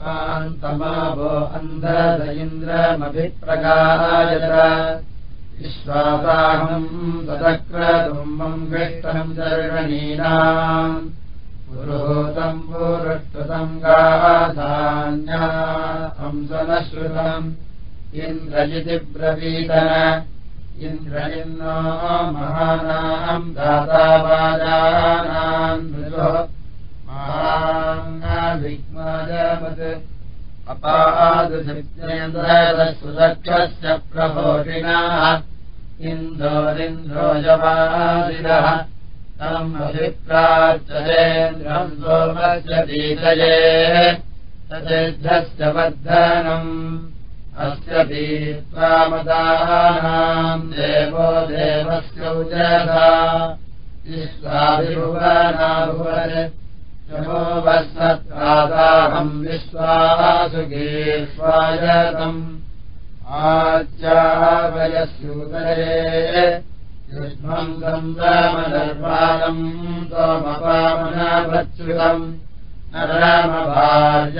कान्तमावो अन्धद इन्द्रमभिप्रकायत विश्वासाहम् तदक्रतुम्बम् विष्टम् चर्वणीनाम् पुरोतम् पुरुष्टुतम् गाधान्या हंसनश्रुतम् इन्द्रजिति ब्रवीतन इन्द्रयिन्नो महानाम् दातावाजानाम् मृजो महाङ्गाभिग्माजमत् अपादुषिद्रेन्द्रसुदक्षस्य प्रभोषिणाः। इन्दोरिन्द्रो जवादिनः तम् दीतये सचेद्धस्य वर्धनम् अस्य दीत्वामदानाम् देवो देवस्य उजधा विश्वाभिभुवनाभुवो वत्सत्रादाहम् विश्वासुगीर्वायतम् आच्यावयस्यूतये युष्मम् गन्धमनर्वाणम् त्वमपामनभच्छ्रुतम् न रामभार्यक्रतुम्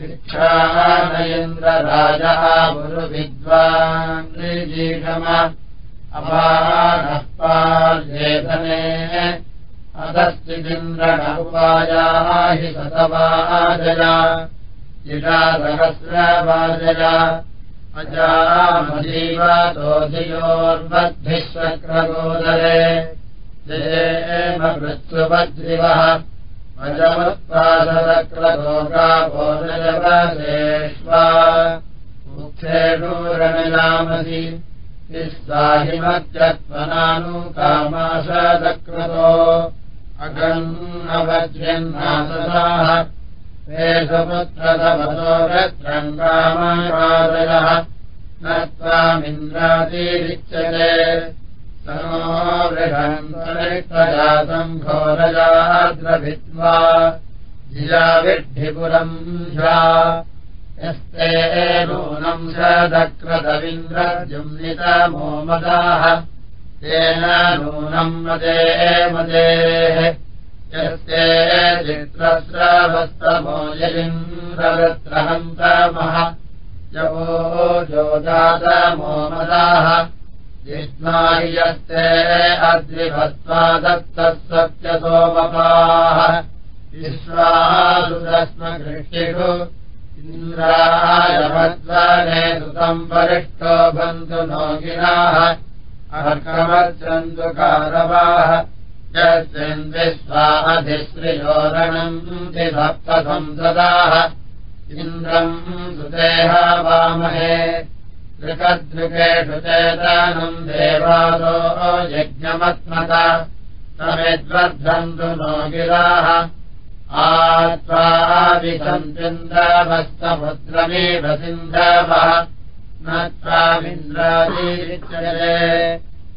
शिक्षानयेन्द्रराजः गुरुविद्वान्निजीषम अपानः पार्येधने अधश्चिदिन्द्रणौपाया हि सतवाजया जिषा सहस्रवाजया अजामजीवतोधियोर्वद्भिः शक्रगोदरे देव मृत्युवज्रिवः अजमुत्पादक्रगोगाभोजयवदेष्वा मुक्षेणूरणिलामसि निःस्वाहिमत्यत्वनानुकामाशदक्रतो अगन्नवज्यन्नासदाः वेषपुत्रतमतो रत्रङ्गामादयः न त्वामिन्द्रातिरिच्यते घोरजाद्रभित्वा जियाविड्ढिपुरम् झा यस्ते नूनम् सदक्रतविन्द्रजुम्नितमोमदाः तेन नूनम् मदे मदेः यस्ते चित्रस्रवस्तमोजलिन्द्रवृत्रहन्तमः जवो जोजातमोमदाः जिह्माहि यस्ते अद्रिभत्वा दत्तः सत्यसोमपाः विश्वासुदस्मकृष्टिषु इन्द्रायभद्वाने सुतम् वरिष्ठो बन्धु नो गिराः अर्कमच्छन्तु कारवाः यस्मिन्विश्वाधिश्रियोरणम् द्विभक्तसंसदाः इन्द्रम् सुदेह वामहे दृकदृकेषु चेतनम् देवादो यज्ञमत्मत समिद्वर्धन्तु नो गिराः। आत्वाविसन्तिन्द्रवस्तमुद्रमेव सिन्धवः। न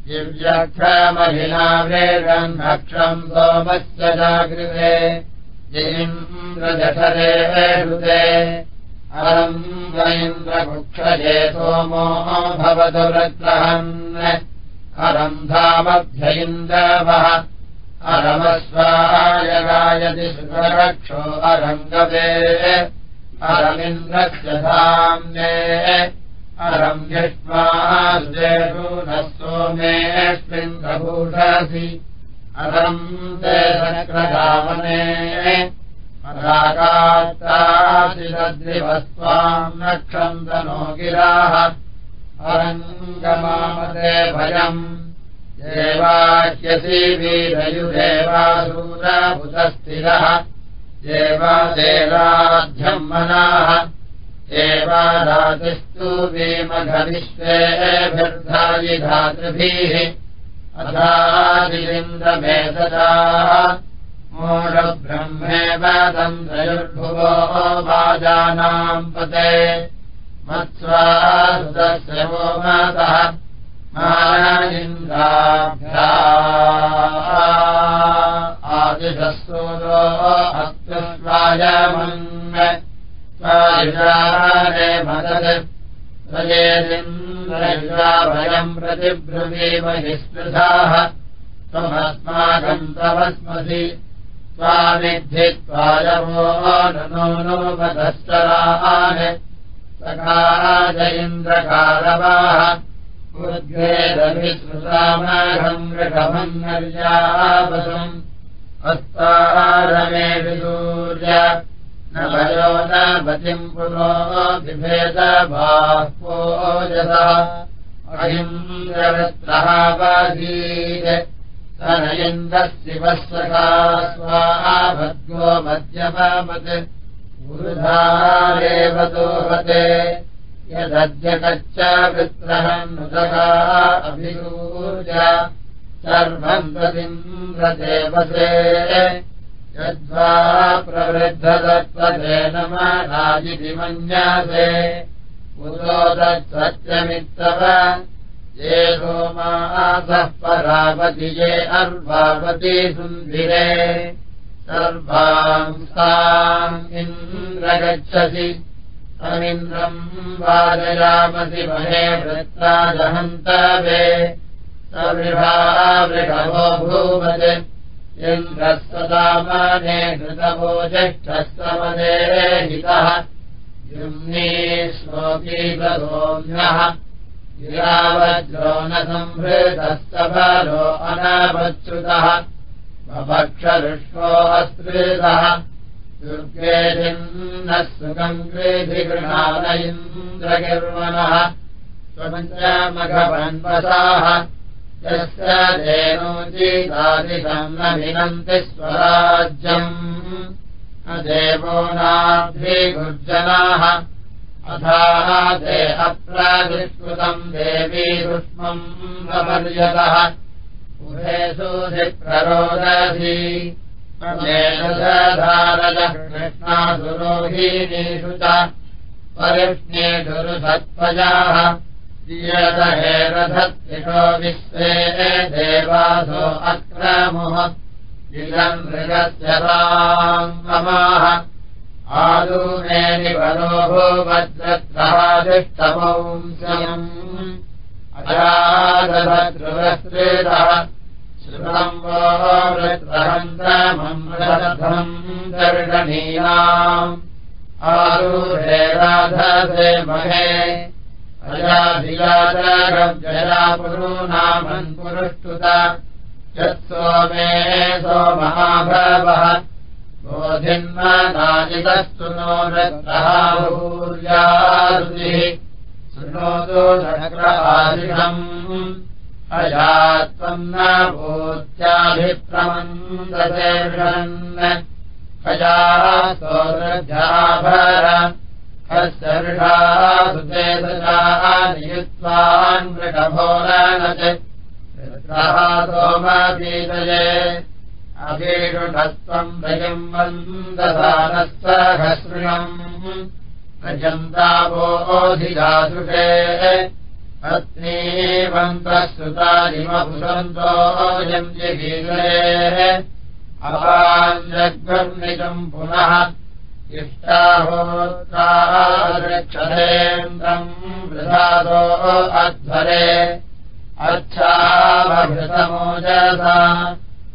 दिव्यक्षमहिला वेदम् भक्षम् सोमस्य जागृते। इन्द्रजठरे हृते अरम् गैन्द्रकुक्षये सोमो भवतु वृत्रहन् अरम् गायति सुरक्षो अरङ्गवे। अरमिन्द्रस्य धाम्ने। अरम् यष्मादेषु न सोमेऽस्मिन् प्रभूषसि अरम् ते सक्रधामने अराकात्ताशिरद्रिवस्त्वाम् नक्षन्तनो गिराः अरङ्गमामते भयम्। देवाह्यसि वीरयुदेवासूरभुतस्थिरः। देवादेवाध्यम् मनाः। देवादातिस्तु भीमघविश्वेभिर्धायि धातृभिः। अथादिलिन्द्रमेधदा मूढब्रह्मेव तन्द्रयुर्भुवो वाजानाम् पते मत्स्वादस्य वो मातः मानन्द्राभ्या आदिशस्तूलो अस्तुष्वायमन्वे मदत्। त्वयेदिन्द्रयुषाभयम् प्रतिब्रुवीमहि स्पृधाः। त्वमस्माकम् तवस्मसि त्वामिद्धि त्वायवो नो नोपदश्चरान् सकाज इन्द्रकारवाः उद्वेदभिसृतामघम् ऋषभन्नर्यापसम् अस्तारमे विदूर्य न भयो न पतिम् पुरो वधीर स न इन्द्रः शिवः सखा स्वाभद्गो मध्यमवत् वृधारेव दोहते। यदद्यकच्च वृत्रहम् नुदगा अभिसूर्य सर्वम् प्रतिन्द्रदेवसे यद्वा प्रवृद्धदत्वतेन माजिति मन्यासे उदोदत्सत्यमित्तव ये सोमासः परावति ये अर्वावती सुन्दिरे। सर्वांस्ताम् इन्द्रगच्छसि अमिन्द्रम् वाजयामसि महे वृत्ताजहन्तवे सवृभावृषभो भूमत् इन्द्रः सदामाने घृतवो ज्येष्ठस्तमदे हितः युम्नी श्लोकीकरोम्यः गिरावज्रो न अनावच्युतः वभक्षऋष्वो अस्त्रितः दुर्गेदिन्नः सुखम् कृधिगृहान इन्द्रगिर्वणः त्वमघवन्वसाः यस्य धेनोचिदादिशम् न विनन्ति स्वराज्यम्। देवो नाद्भिगुर्जनाः अथाः ते अप्राधिष्कृतम् देवी सुष्मम् प्रपर्यतः। उभेषु धिप्ररोदधि धारजः कृष्णासुरोहीनीषु च। परिष्णेषुरुसत्त्वजाः रथत्रिषो विश्वे देवासो अक्रमुः इदम् मृगस्य राङ्गमाः आदूमेनिवरोः वज्रत्रादिष्टमंसम् अजादभद्रुवस्त्रितः श्रुतम् वो वृत्रहन्तममृतम् दर्शनीयाम्। आरूढे राधसे महे अजाधियाजगव्यया पुरूनामन् पुरुष्टुत यत्सोमे सोमहाभवः बोधिन्मनाजितस्तु नो रत्नहाभूर्यारुतिः शृणोतु शक्रवादिषम् अजात्वम् न भूत्याभिप्रमन्दसेर्षन् अजाः सोदृजाभर ऋषाः नियुत्वान् मृगभोरनत्। सोमपीतये वन्दसानः सहस्रम् भजन्तावोऽधिजासुषे पत्नीवन्तः सुतारिमपुरन्तो यञ्जिगीरे अवाञ्जग्निकम् पुनः इष्टाहोत्राक्षरेन्द्रम् वृधादो अध्वरे। अच्छावभृतमोजसा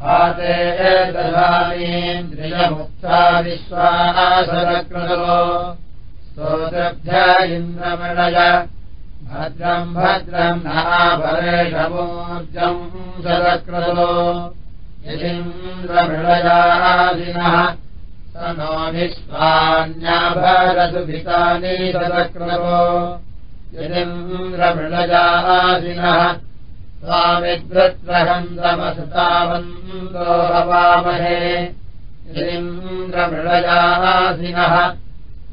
आते दधानीन्द्रियमुक्ता विश्वासरकृतो स्तोत्रभ्य इन्द्रमणय। भद्रम् भद्रम् नापरेशमूर्जम् सदकृतो यदिन्द्रमृळयादिनः स नो विश्वान्याभरसुभितानि सदकृतो यदिन्द्रमृळयादिनः स्वामिद्वत्रहन्द्रमसुतावन्दो हवामहे यदिन्द्रमृळयादिनः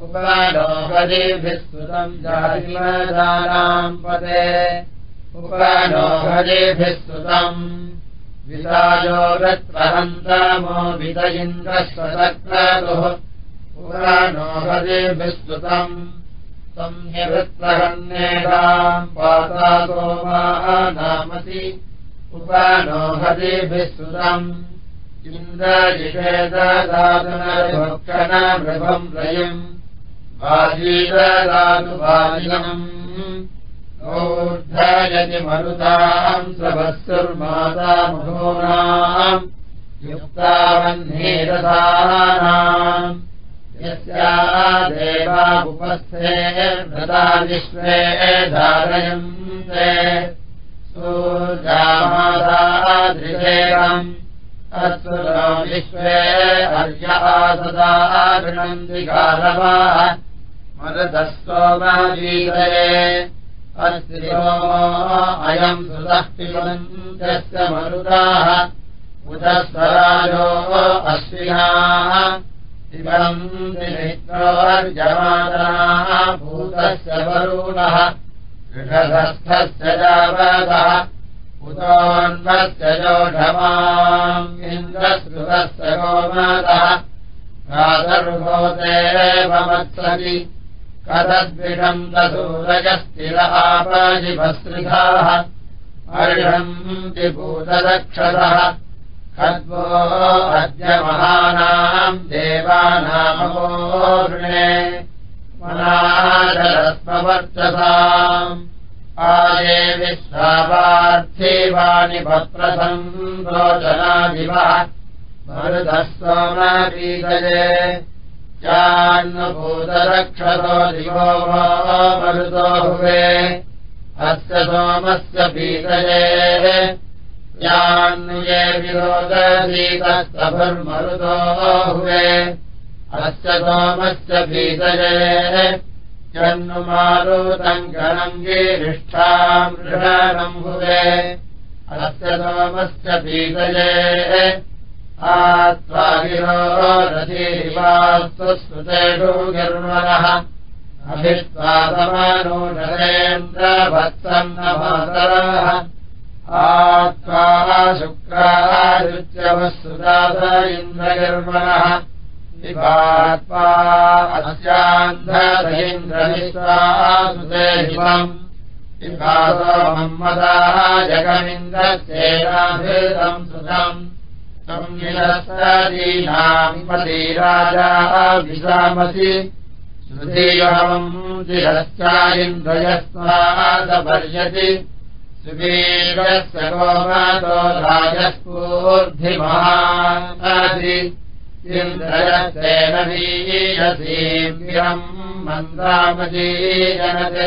उपनोहरिभिः सुतम् जातिमदानाम् पदे सुतम् विदायो रत्रहन्तमो विद इन्द्रस्वतक्रतुः पुराणो हरेभिस्तुतम् पातातो वा नामसि उपानो हरेभिस्तुतम् इन्द्रजिषेददातुनभक्षणमृभम् रयम्। वाजीददातु वाजिनम् ऊर्धयति मरुताम् स्वभस्सुर्मातामघोनाम् युक्तावह्नेरसानाम् यस्या देवामुपस्थे व्रता विश्वे धारयन्ते सूर्यामादादृशेवम् अस्तु नो विश्वे अर्या सदा गृणन्ति गारवाः मरुतस्तोमजीतये अस्ति अयम् सुतः पिबन्तस्य मरुताः उदस्वराजो अश्विनाः पिबन्ति मित्रोर्जमानाः भूतस्य वरुणः ऋषधस्थस्य जावतः उतोन्वस्य जोढमाम् गोमातः प्रादर्भोते मत्सति कथद्विषम् दसूरजस्थिर आपाजिभस्त्रिधाः अर्षन्ति भूतदक्षतः खद्वो अद्य महानाम् देवानामोर्णे मनाजलस्मवर्चसाम् आये विश्वापार्थीवाणि भप्रथम् रोचनादिवः मरुधः सोमपीतये यान्नुभूतरक्षतो दिवो वा मरुतो हुवे अस्य सोमस्य पीतये यान्नुये विरोधीतस्तभुर्मरुतो हुवे अस्य सोमस्य पीतये जन्नुमारुतम् गणम् गिरिष्ठाम् ऋषणम् हुवे। अस्य सोमस्य पीतये आत्वागिरो रथीवास्तु श्रुतेषु गिर्वणः अभित्वादमानूषरेन्द्रभत्सम् न मातरः आत्वा शुक्रादित्यवस्तुदास इन्द्रगिर्वणः विभात्वा अस्यान्धरेन्द्रविश्वासुते हिमम् विभासो मम्मदाः जगमिन्द्रस्येनाभितम् सुतम्। संहिरस्तीनाम्पतिराजा विशामसि श्रुतीयहमम् चिरश्चारिन्द्रयस्मादपर्यति सुवीरस्य गोमातो राजस्फूर्धिमहासि इन्द्रयस्तेन वीयसीम् मन्दामजीजनत्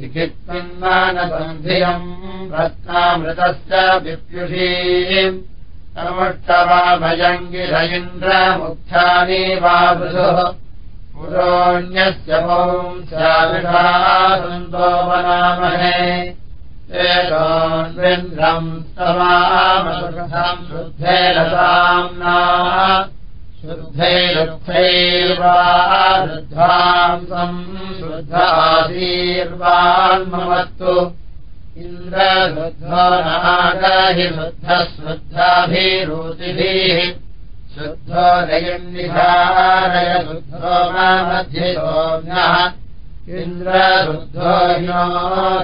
चिकित्सन्मानबन्धियम् रत्नामृतस्य विप्युषीम्। समुष्टवाभयङ्गिर इन्द्रमुख्यानि वा वृधुः पुरोण्यस्य पौंस्याविषासन्तो वनामहे एतोन्विन्द्रम् स्तवामसुखम् शुद्धैरसाम्ना शुद्धैरुक्थैर्वा शुद्धांसम् शुद्धासीर्वान्ममत्तु इन्द्रशुद्धो नागाहि शुद्धः शुद्धाभिरुचिभिः शुद्धो रयन्निधारय शुद्धो मध्ये सोम्यः इन्द्रशुद्धो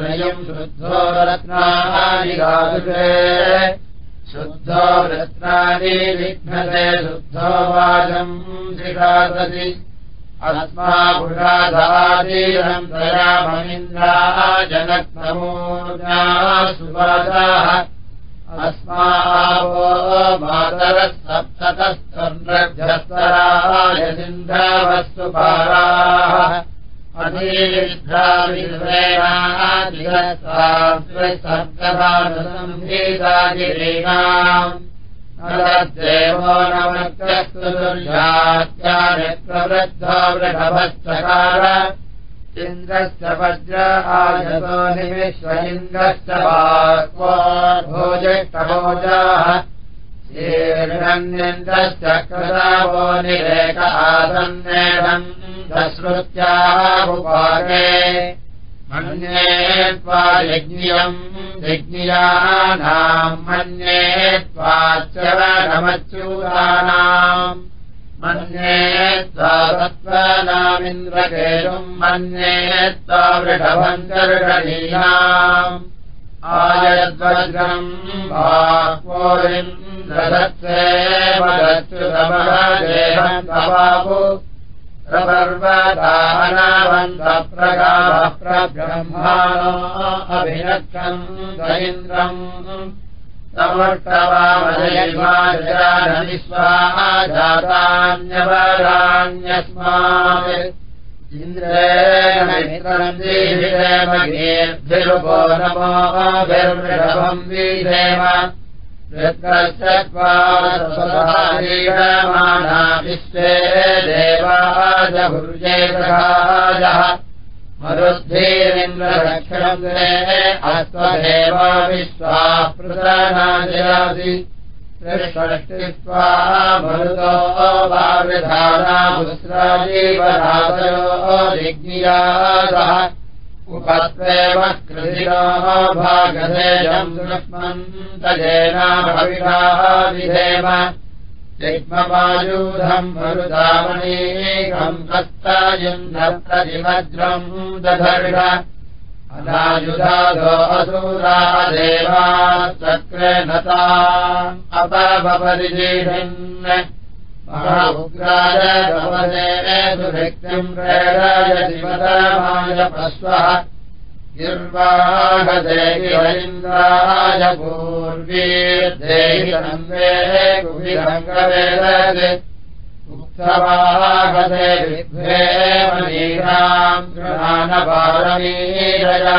रयम् शुद्धो रत्नानि गादुषे शुद्धो रत्नानि विघ्नते शुद्धो वाचम् सुवाजाः अस्मावो मातरः सप्ततस्तन्रभ्यस्तरायसिन्धवस्तुपाराः अधीर्घाविवेणादिगत्सात्वसर्गभानुसंहितागिरीणाम् देवो नमक्रस्तु दुर्यात्यानिप्रवृद्धो वृषभश्चकार इन्द्रस्य वज्र आयतो निविश्व इन्द्रश्च वाक्वो भोजिष्टभोजाः शीर्षन्यन्द्रश्च कृतावो निरेक आसन्नेषम् दश्रुत्याहुपाके मन्ये त्वा यज्ञियम् यज्ञियानाम् मन्ये त्वाच्चरमच्यूतानाम् मन्ये त्वा सत्त्वानामिन्द्रकेतुम् मन्ये त्वा वृषभम् कर्षणीयाम् आयद्वज्रम् वाक्वोरिन्द्रदत्ते वदच्युतमदेहम् तवापु प्रपर्वदानवन्तप्रगाः प्रब्रह्माणो अभिनक्षम् दरिन्द्रम् समर्थवामजयिमाजयानविश्वाः जातान्यवराण्यस्मात् इन्द्रेण नमोभिर्वृषभम् वीधेम ीयमाना विश्वे देवाजभुर्जेतराजः मरुद्धीरिन्द्रक्षणे अस्त्वदेव विश्वापृतनाजयासि त्रिषष्टित्वा मरुतो वावृधानाभुस्राजीवराजयो जिज्ञासः उपत्वेव कृतिनो भागधेयम् विधेम। जिह्मवायूधम् मरुदामणीकम् अनायुधादो असुरा देवा चक्रे नता अपपरिजीभिन् महाउग्राजवदेशुभक्तिम् प्रेराय पश्वः गिर्वाहदेन्द्राय पूर्वीर्देहिरङ्गे कुविरङ्गवेदे उक्तवाहदे विद्वे मनीराम् गृहानपारमीरया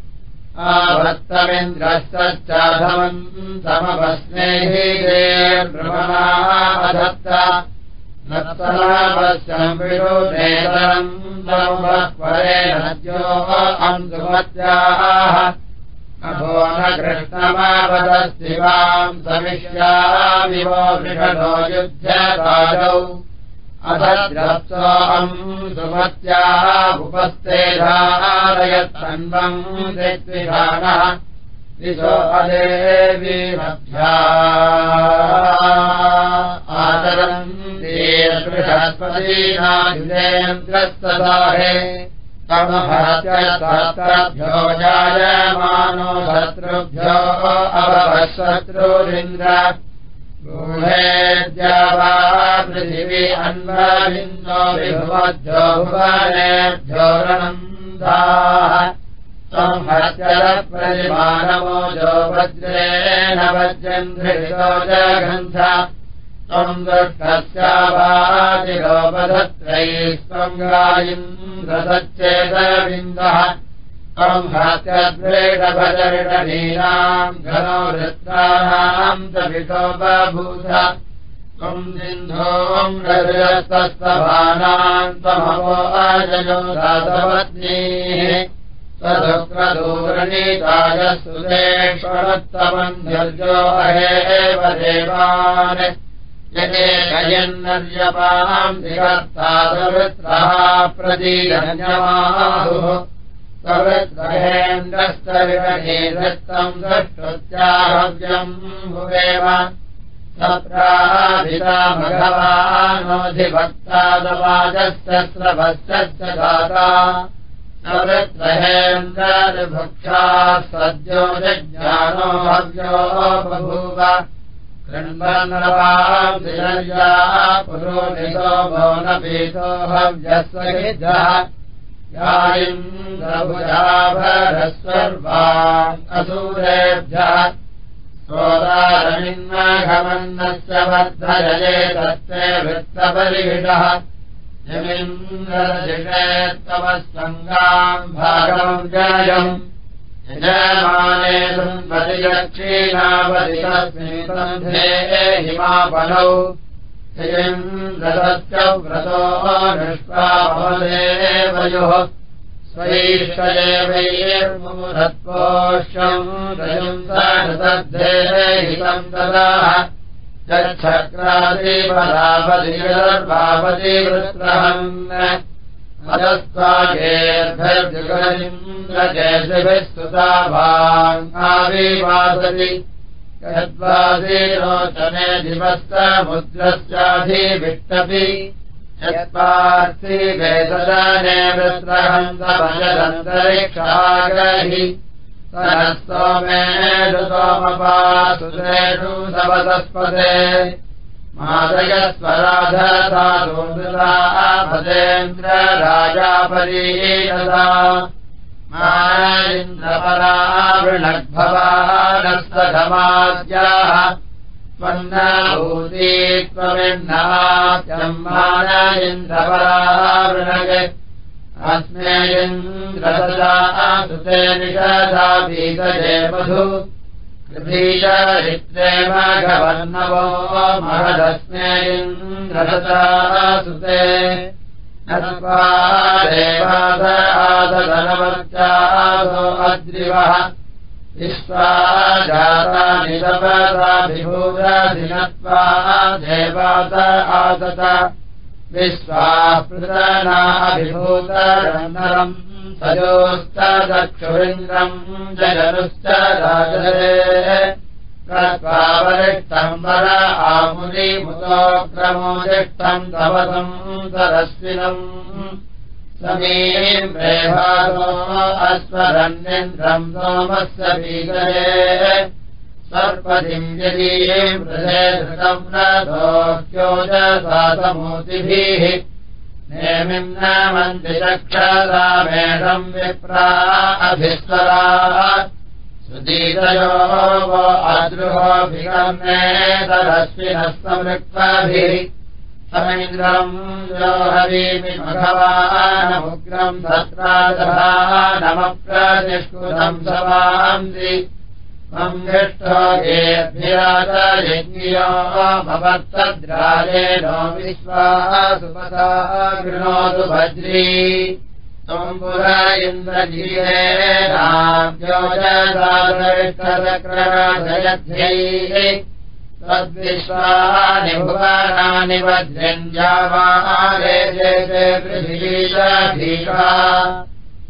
आभक्तमिन्द्रश्चाधवम् समभस्मेहिदेर्भ्रमणाधत्त नत्तरापश्यम् विरोधेतरम् परे नद्यो अन्दुमत्याः अभो न कृष्णमापदस्तिवाम् समिष्याविवो वृषणो युध्यराजौ अभद्रत्सोऽहम् सुमत्याः उपस्थेधारयत्सन्वम् दिग्विधानः दिशो अदेवीमभ्या आचरन् बृहस्पतीनायुजेन्द्रस्तदाहे तमभ्यो जायमानो शत्रुभ्यो अभवशत्रुरिन्द्र गूढेद्यावा संहत्यरप्रतिमानमो जो वज्रेण वज्रन्ध्रितो जगन्ध। त्वम् दुष्टस्यावादिलोपधत्रैः स्वम् गायिन्द्रसच्चेतविन्दः संहत्यद्वेषभजरिणीनाम् घनो वृत्तानाम् तपितो बभूत। त्वम् सिन्धोम् रजस्तस्तभानाम् त्वमवो अजयो दातपत्नीः स्वदुःखदूरणीताय सुदेश्वरत्तमन्ध्यर्जो अहेव देवान्। यदेकयन्नर्यपाम् दिगर्तादवृत्रः प्रदीयन्यमाहुः सवृद्रहेन्द्रस्तविरणीदत्तम् द्रष्टुत्याहव्यम् भुवेव। सप्राभिता भगवानोऽधिभक्तादवाजस्य स्रभश्च दाता सवृद्रहेन्द्रादिभुक्षा सद्यो जज्ञानो हव्यो बभूव कृण्वन्नवांसिरर्या पुरोनितो भो न पीतो हव्यस्वगिद्धः असूरेभ्यः सोदारमिन्नघमन्नस्य वर्धयजे तत्ते वृत्तपरिहितः यमिन्द्रजिषेत्तव सङ्गाम् भागम् जयम् संवतिलक्षीणावति तस्मिन् हिमापनौ यमिन्द्रदस्य व्रतो निष्पाभवदेवयोः स्वैष्वैर्मुहत्पोष्यम् रजम् हितम् ददाः यच्छक्रादिपदापतिर्भावति वृत्रहन् अजस्त्वागेर्भर्जुगलिन्द्रकेशिभिः स्तुता भाङ्गाविवासति यद्वादीनोचने दिवस्तमुद्रस्याधिविष्टपि यत्पार्थि वेददाने वृत्रहन्तभजदन्तरिक्षागहि सोमेषु सोमपासुरेषु सवतस्पदे मादयस्वराधसाधून्द्रा भजेन्द्र राजापरीयदा मा इन्द्रपरा वृणग्भवानस्तघमाद्याः त्वन्नभूती त्वमिन्नात्यम्मान इन्द्रपरा वृणगे अस्मे इन्द्रसदा सुते निषधा बीतजे मधु कृभीचरित्रे माघवर्णवो महदस्मे इन्द्रसदा सुते आदधनवत्यादो अद्रिवः विश्वा जाता निरपदाभिभूतधिनत्वा देवाद आदत। विश्वापृतनाभिभूतरन्नरम् सजोस्तदक्षुरिन्द्रम् जगनुश्च राजरे वरिष्ठम् वर आमुनिमुतोक्रमोदिष्टम् तवतम् सरस्विनम् समीम् प्रेभासो अश्वरन्यन्द्रम् सोमस्य सर्पदिम् यदीम् हृदे धृतम् न दोह्योजसातमूर्तिभिः नेमिम् न मन्दिरक्षरामेषम् विप्रा अभिस्वरा सुदीतयो वो अद्रुहोऽभिगम्येतरश्विनस्तमृक्ताभिः समिन्द्रम् यो हरीमि भगवानमुग्रम् तत्रादभानमप्रतिष्कृतम् सवान्ति सङ्गिष्ठो येऽभिराजयज्ञो भवत्तद्राजेनो विश्वासुपदा त्वम् पुर इन्द्रजीवेनाद्योजदादृष्टचक्रराजयध्यैः तद्विश्वानि भुवनानि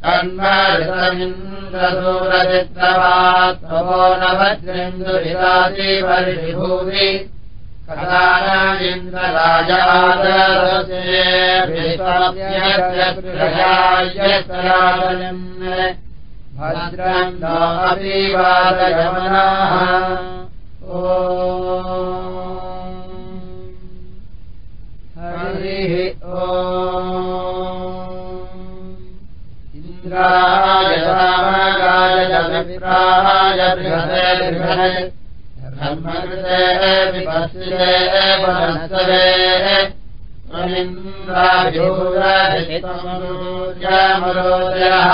तन्मृतमिन्द्रसूरचित्रवात्मो न वज्रेन्दुरिरादिवर्षिभूमि इन्द्रराजादयम् भद्रम् नापीवादयमनाः ओ हरिः ओ इन्द्राय रामगाय जमित्राय बृहते बृहते ब्रह्मकृते विपश्ये वनस्तरे त्वमिन्द्राभिभूरमरोदयः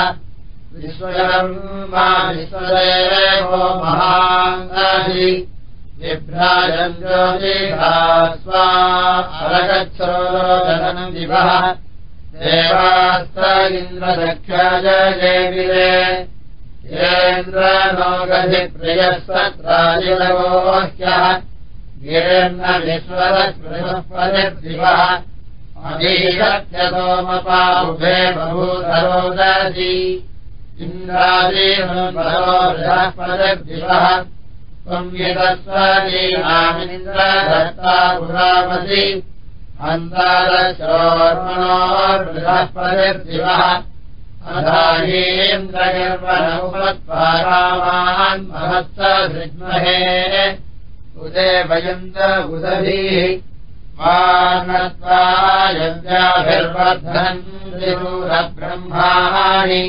विश्वयम् मा विश्वदेवो महाङ्गाधि विभ्राजम् ज्योतिषा स्वा अलगच्छोरोदनम् दिवः देवास्त इन्द्रदक्षाजयेविरे येन्द्रनो गधिप्रियः सत्राजिलवोह्यः गिरेन्न विश्वरस्पृहपरिद्दिवः अधीशत्यतोमपा उभे बभूधरोदसि इन्द्रादीनो बृहस्पतिर्दिवः त्वम् यतस्वदीनामिन्द्रधत्ता पुरामसि अन्तादशोर्मणोर्बृहस्पतिर्दिवः महत्स धृग्महे उदे वयन्त उदभिः वानत्वायव्याभिर्वर्धन् त्रिभूरब्रह्माणि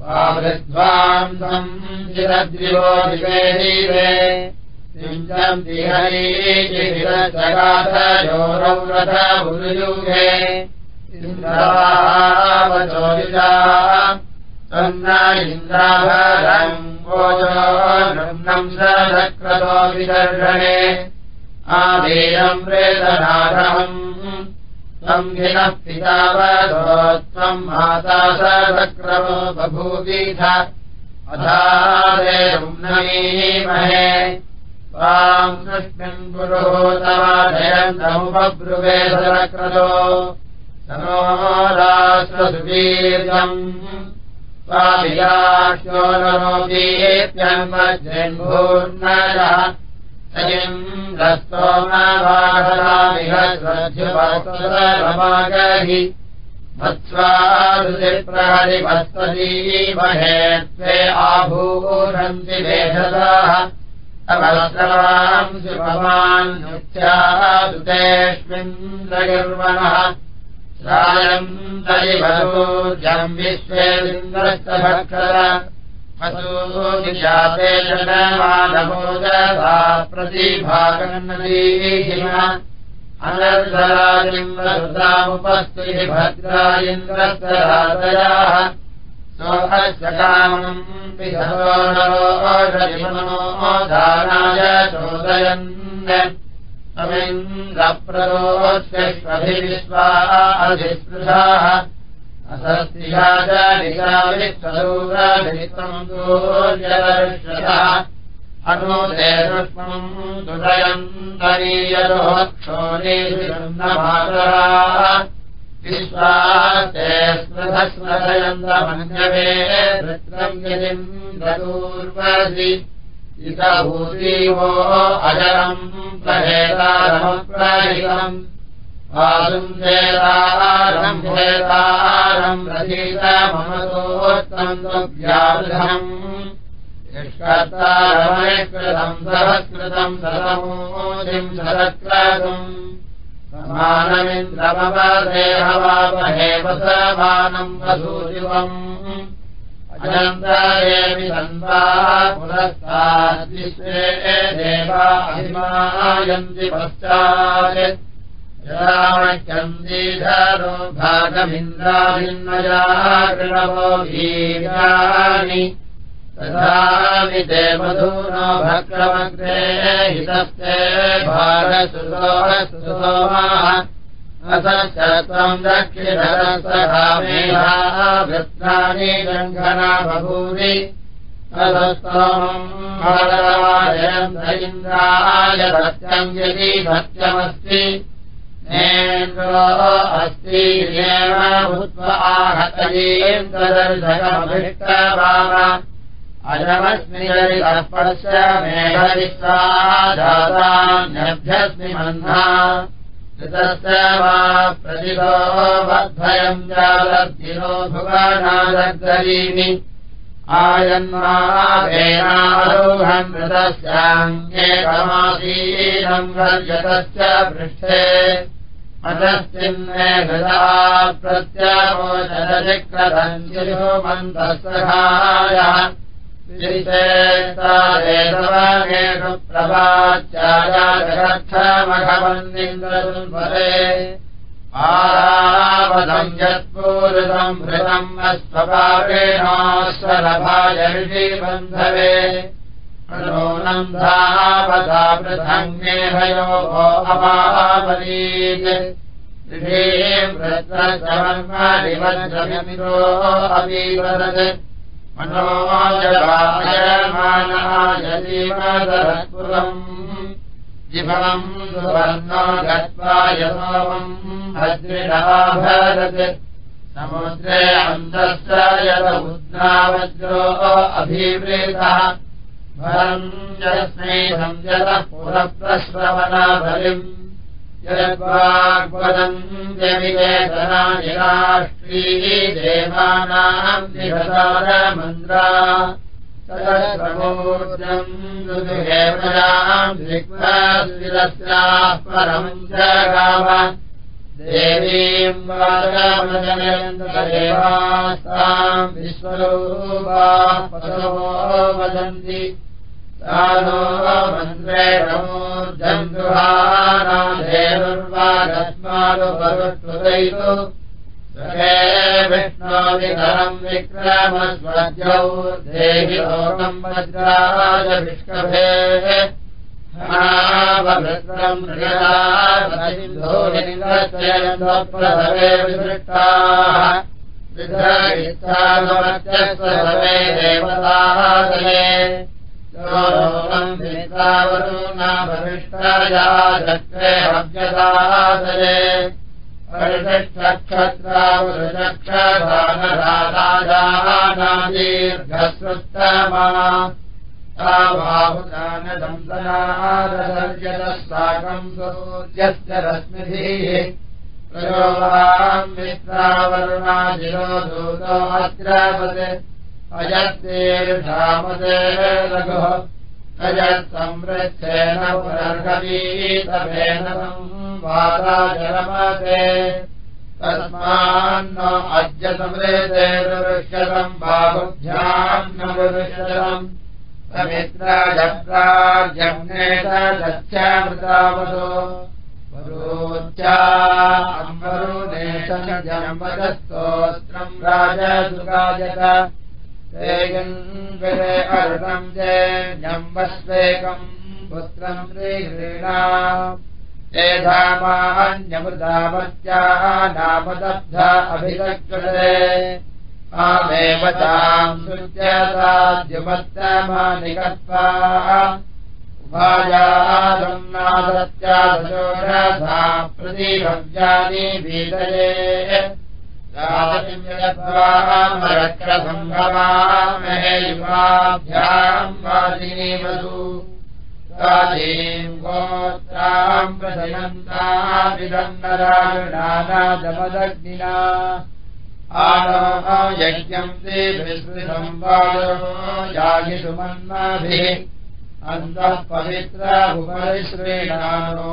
वावृध्वांसम् चिरद्रिवो दिवे दिवे। सिञ्चम् दिहरीचिरजगाथयोरौ रथ उरुयुगे इन्द्रावचोरिता तन्न इन्द्राभरम् ओजो नृम्नम् सक्रतो विदर्शने आदेयम् प्रेतनाथम् त्वम् हिनः पितावदो त्वम् माता सक्रमो बभूवीथ अथादेरुम्नमीमहे त्वाम् कृष्णम् पुरोतमाजयन्तमुपब्रुवे सरक्रतो सनो राष्ट्रसुवीर्यम् स्वाभियाश्यो नरोपीत्यन्मज्जन्भूर्नरः सयिन्द्रस्तोमवाहरामिहस्वध्यमागहि मत्स्वादुतिप्रहरिमस्तदीमहे त्वे आभूरन्ति वेधसाः। अवस्रवांसि भवान् नित्यादुतेष्मिन्द्रगिर्वणः तरिवसूर्यम् विश्वेन्द्रस्तभक्षर वसूनिजाते जनमानभोजसा प्रतिभागन्नदीहिम अनर्धराजिन्द्रसुतामुपस्थिति भद्रा इन्द्रस्तरातयाः सोऽस्य कामम् पिधो नरो दानाय चोदयन् तमिन्द्रप्रदोष्यभिविश्वा अधिस्पृशाः असस्तिहाजनिकाविश्वदूरमित्रम् दूर्यदर्शः अनुदे दुष्मम् दुदयन्तरीयदोक्षोरीन्दमातराः विश्वास्ते स्मृतस्मृतयन्तमन्यवे वृत्रम् यदिन्द्रदूर्वसि इतभूतीवो अजरम् प्रहेतारमप्रहितम् आसुन्देतारम् हेतारम् रचितममतोत्तम् व्यावृधम् निष्कर्तारमनिष्कृतम् सहस्कृतम् सतमूजिम् सरक्रतुम् समानमिन्द्रमवदेहवापहेव समानम् वसूरिवम् अनन्तरेऽपि सन्ता पुरस्ताद्विश्वे देवा अभिमायन्ति पश्चात्। वीर्याणि। तथापि ते मधूनो भक्रमग्रे हितस्ते भारसुसोमः अथ जङ्घना बभूवि। तदस्तोमम् भारवाजयन्त इन्द्राय सत्यम् यदि सत्यमस्ति। नेन्द्रो अस्ति भूत्वा आहतयेन्द्रदर्शकमभिष्टभाव अजमस्मि हरितस्पर्श मेघविश्वा जातान्यभ्यस्मि मह्ना कृतस्य वा प्रतिभो वद्भयम् जालद्धिरो भुवनादर्दरीमि आयन्मावेनारोहम् मृतस्याङ्गेकमासीनम् वर्जतस्य पृष्ठे। मदस्तिन्मे हृदा प्रत्यामोचरचिक्रदञ्जिरो मन्तस्सहायः वेदवागेषु प्रभाचार्यार्थमघवन्निन्द्रसुल्परे आरावदम् यत्पूर्वम् हृतम् अस्वभावेणास्वलभाय ऋषिबन्धवे नन्धावधा पृथङ्गेभयो भो अपावलीत्। ऋषीम् वृत्रमन्मरिवज्रमिरो अवीवदत् मनोजयमानायजीवदरत्पुरम् जिभवम् सुवर्णो गत्वा यतोमम् भद्रिणाभरत् समुद्रे अन्तश्च यत उद्रावज्रो अभिवृतः भरम् यस्मै संयतः पुरप्रश्रवणाबलिम् यद्वाग्वदम् जमिवेदनानिराष्ट्री देवानाम् निहसारमन्द्रा तदप्रमोर्जम् दुदुहेमयाम् दिग्वास्विरस्याः परम् जगाव देवीम् विश्वरूपाः पशवो वदन्ति। नो विष्णोविधरम् विक्रमस्वद्यौ देहि लोकम् वज्राजविष्कभेः वृत्रम् हृदासिन्धोनिन्द्रस्वप्रभवे विदृष्टाः सर्वे देवतादये परिषक्षत्रावृचक्षभानराजानादीर्घस्वत्तमा बाहुदानदन्तनादसर्जतः साकम् सूर्यस्य रश्मिभिः प्रयोगाम् मित्रावरुणाजिरो दूतो अत्रापत् अजत्तेर्धामते लघुः अजत्संवृच्छेन पुनर्गवीतभेन वादाजलमते तस्मान्न अद्य समृते दुरुष्यतम् बाहुभ्याम् न पुरुषतम् समित्राजप्राजम्नेत दच्छामृतावतो वरोच्या अम्बरुनेशम् जे जम्बस्वेकम् पुत्रम् श्रीह्रीणा एधामान्यमृतावत्याः नामदब्धा अभिलक्षते। आमेव ताम् सृत्यताद्युमत्तमानिकत्वा उभायादम् नादत्यादशोषधा प्रतीभव्यानि वीतये मरक्षसङ्गमामहे युवाभ्याम् वादिनीमधु कालीम् गोत्राम् प्रदयन्ताभिदन्नराणानादमदग्निना आनो यज्ञम् यायिषुमन्माभिः अन्तः पवित्रभुपरिश्रेणानो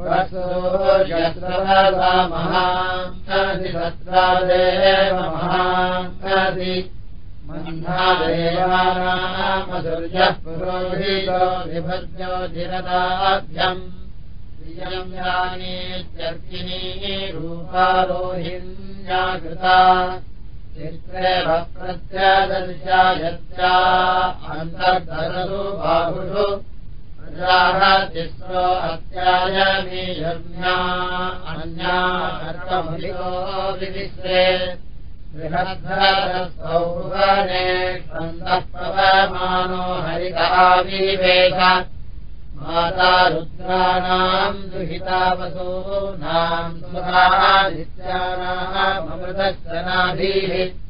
यत्र महादि तत्रादेव महादि मह्नादेवानामधुर्यः पुरोहितो विभज्यो धिरदाभ्यम् प्रियम् यानीत्यर्किनी रूपारोहिण्याकृता चित्रे भक्प्रत्यादर्शा यत्या अन्तर्धरसु बाहुषु तिस्रो अत्यायमीयज्ञा अन्या सर्वमलिको विविश्रे बृहद्धरसौभने छन्दः पवमानो हरिताविवेश माता रुद्राणाम् दुहितावसूनाम् सुरादित्यानामृतस्तनाभिः प्रणवो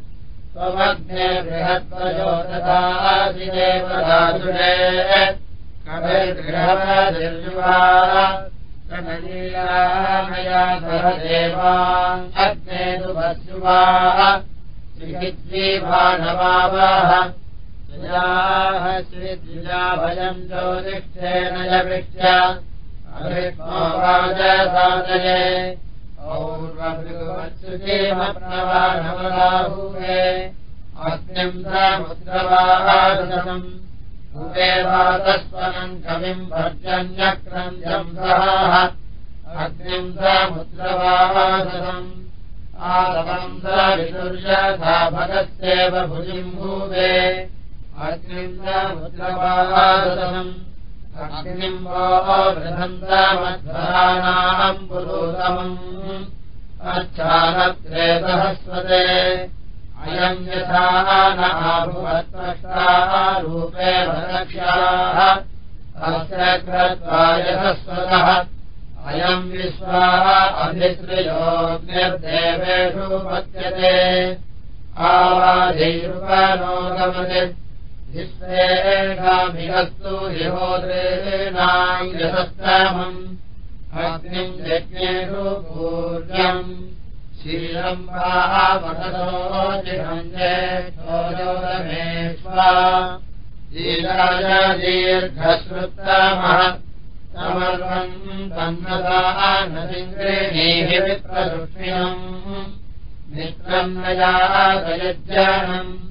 कविर्गृहवदिर्युवा कनलीलामया सह देवान् अग्ने दुभस्युवाः श्रीद्वीभानवावः याः श्रीद्विजाभयम् ज्योतिष्ठेन यविष्य अभिष्मोवाजसादये और्वभृगवत्सुजीमप्नवानवराहुवे अग्निम् समुद्रवादसम् उपेवातस्वनम् कविम् भर्जन्यक्रम् समुद्रवादसम् आदवम् स विदुर्यथा भगस्येव भुजिम् भूवे अग्निम् समुद्रवादसम् अच्छानत्रे सहस्वते अयम् यथा न आभुवत्प्रष्टारूपे भरक्ष्याः अस्य कृत्वा यशस्वतः। अयम् विश्वाः अभिश्रियोग्निर्देवेषु पच्यते आवाधैरुपनोगमति विश्वेषामिहस्तु यहोदृणाम् अग्निम् यज्ञेषु पूर्यम् शीलम् शीलाय दीर्घश्रुत्तमः समर्वम् तन्नदा नदिङ्गृणीः विप्रदृष्टिनम् मित्रम् नया सयज्ञानम्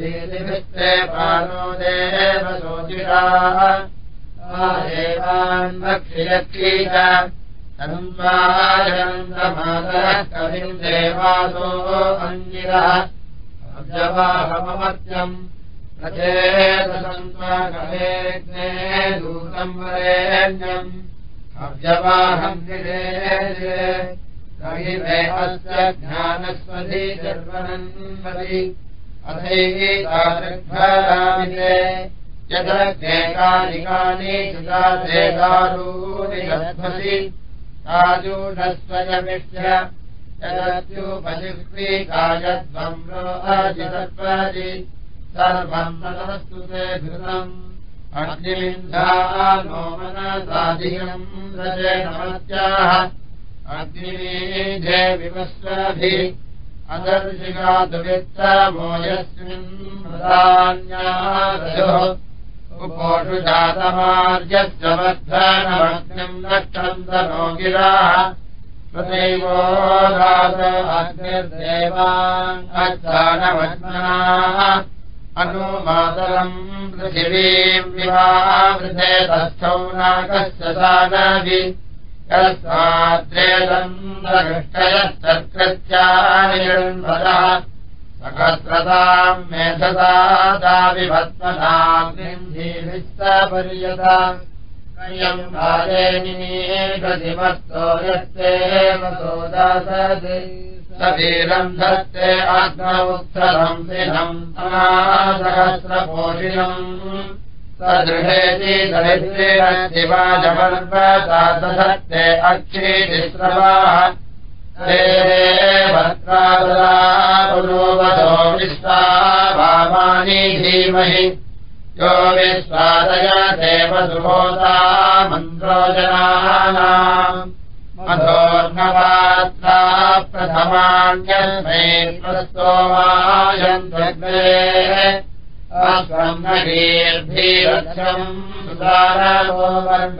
दीदिभिस्ते पानो देव शोचिषाः देवान्वक्षिलक्षी च तन्वायनन्दमादरः कविम् देवासो अङ्गिरः अब्जवाहममत्यम् प्रचेतसन्त्वाकवेग्ने दूतम् वरेण्यम्। अब्जवाहम् कविमे ज्ञानस्वधि जर्वनन्वति अथैतादृग्भरामिते यदग्नेकानिकानि सुजादेकारूनि गच्छसि आजूढस्वयमिष्य यदत्युपजिह्वीकायध्वम् रोजितत्वजि सर्वम् नमस्तु ते घृतम्। अग्निविन्धा नो मनसाधिकम् रजे नमत्याः अग्निवीधे विवस्वभिः अदर्शिगादुवित्तमो यस्मिन् उपोषु जातमार्यश्च वर्धनमग्निम् नक्षन्तनो गिराः तथैवो राज अग्निर्देवाङ्गच्छानमग्नाः अनुमातरम् पृथिवीम् विवावृते तस्थौ नागस्य सानभि यस्माद्रेदन्दृष्टयश्चकृत्यानिर्भरः सहस्रताम् मेधसादाविभत्मनाग्निन्धीभिस्तपर्यता यम् भारेणीगतिमस्तो यस्तेव सोदासति सवीरम् धत्ते आत्मौत्सरम् दिनम् अनासहस्रपोषिणम् सदृढेति दरिद्रेणशिवाजपर्वतादधत्ते अक्षीतिस्रवाः ते भद्रादरापुरोवधो विश्वा वामानि धीमहि। यो विश्वादय देवसुहोता मन्त्रोजनानाम् मधोर्णपात्रा प्रथमाण्यस्मै प्रस्तोमायन्त्रे सुदानोमृजन्ते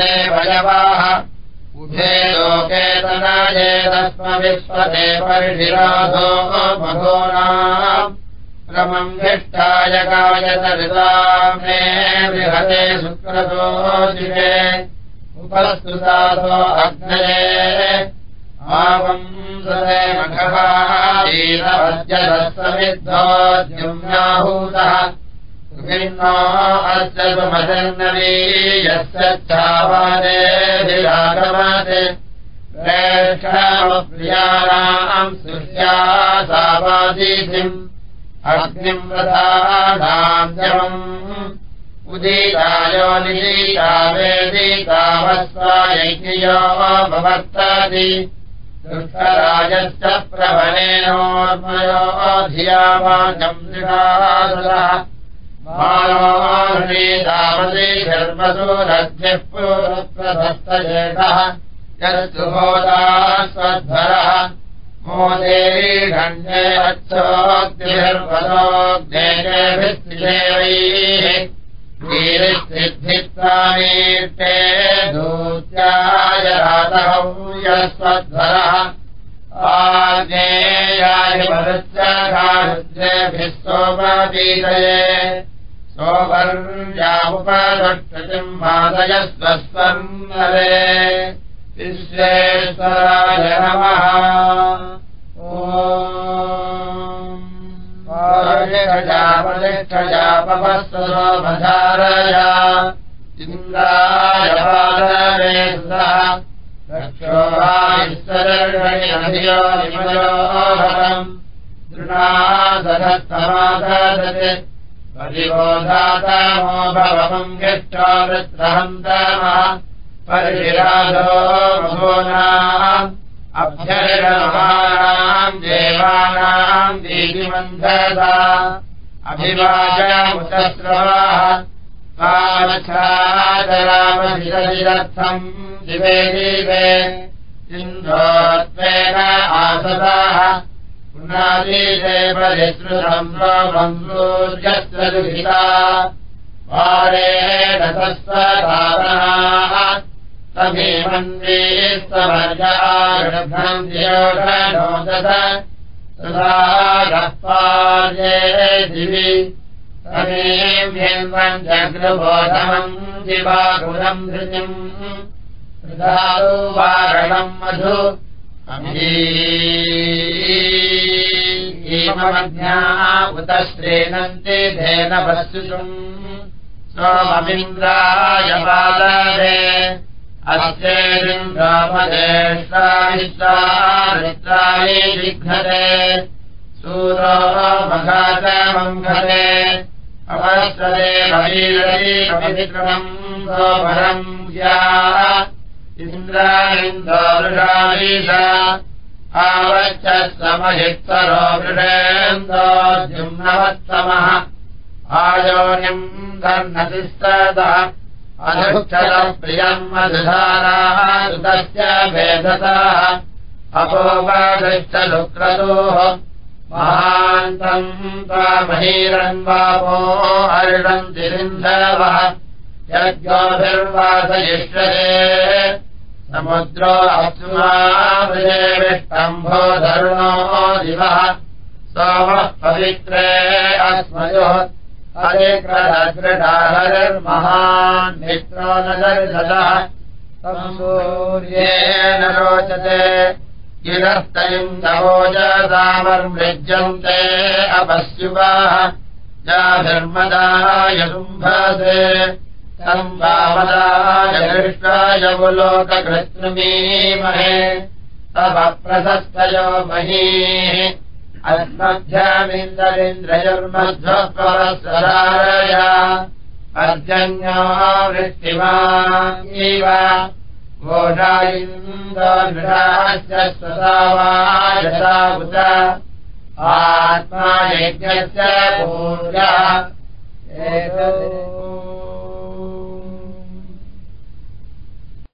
देवयवाः उभे लोके तनायेदस्मविश्वते परिशिराधो मघोनाम् क्रमम् मे बृहते शुक्रतो शिवे उपस्तुतासो अग्नये आवम् सदे मघवादीनवद्यदस्वमिद्धोद्युम्नाहूतः सुखिन्नो अस्य सुमजन्नवी यस्य चावादेभिरागमते प्रेक्षामप्रियाणाम् सुह्या सावादीधिम् अग्निम् रथानाम् जमम् उदीतायो निदीता वेदीतावस्वायज्ञयो भवर्तादि दुष्टराजश्च दृढासुरः मानोर्णीतावति धर्मसूरद्भिः पूर्वप्रधस्तजेषः यत्सुभोदा स्वध्वरः मोदेवी खण्डे अच्छोक्तिभिर्वदोग्नेभिस्तिदेवैः वीरिस्थित्वामीर्ते दूत्याय रातहौ यस्वध्वरः आज्ञेयादिपरुद्रेभिः सोमपीतये सोमर्यामुपदक्षतिम् वादयस्वस्वन्नरे। विश्वेश्वराय नमः पादवे रक्षोवाश्वरर्षणिमयोभवम् दृढादधस्तमाददते परिबोधातमो भवम् गच्छो वृत्रहन्तमः परिशिराधो महोनाम् अभ्यर्णमानाम् देवानाम् दीतिमन्धसा अभिवाचमुतस्रवाः दिवे इन्द्रोत्वेन आसदाः पुनादिदेवरिश्रुतम् सूर्यस्य दुहिता वारे रथस्वधारणाः समीमन्दी स्ववर्गागर्भम् योगनोदत। तदा गत्वार्ये दिवि। समीम्यन्वम् जग्रबोधमम् दिवाकुलम् धृतिम् वारणम् मधु। अमीमज्ञा उत श्रीनन्ति धेन सोममिन्द्राय पादरे मघाचमङ्घते अवस्तरे भवीरविक्रमम् सोमरम् या इन्द्राणीन्दोरुषामीश आवच्च समहित्तरो वृषेन्दोद्युम्नवत्तमः आयोनिम् धर्नतिस्ततः अनुक्षरप्रियम् सुतस्य भेदताः अपोवादश्च सुक्रतोः महान्तम् त्वामहीरन्वापो हरिणन्ति सिन्धवः यज्ञोभिर्वासयिष्यते। समुद्रो अश्वामृजेष्टम्भो धरुणो दिवः सोमः पवित्रे अस्मयोः हरिकृदृढाहरिर्महान् मित्रो न दर्शतः सूर्येण रोचते। गिरस्तयम् नवोजसामर्मृज्यन्ते अपश्युवाः जाधर्मदाय शुम्भसे। संवामदायकृष्णायवलोककृत्रिमीमहे तव प्रशस्तयो महीः अस्मभ्यामिन्द्रमिन्द्रयुर्मध्वपरस्वरारया पर्जन्यो वृष्टिमाङ्गीव घोषा इन्द्रनृढाश्च स्वसावायसा उत आत्मा यज्ञस्य पूर्या